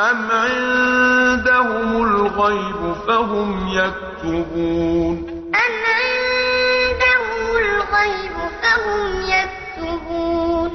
أَمْ عِندَهُمُ الْغَيْبُ فَهُمْ يَكْتُبُونَ أَمْ عِندَهُمُ الْغَيْبُ فَهُمْ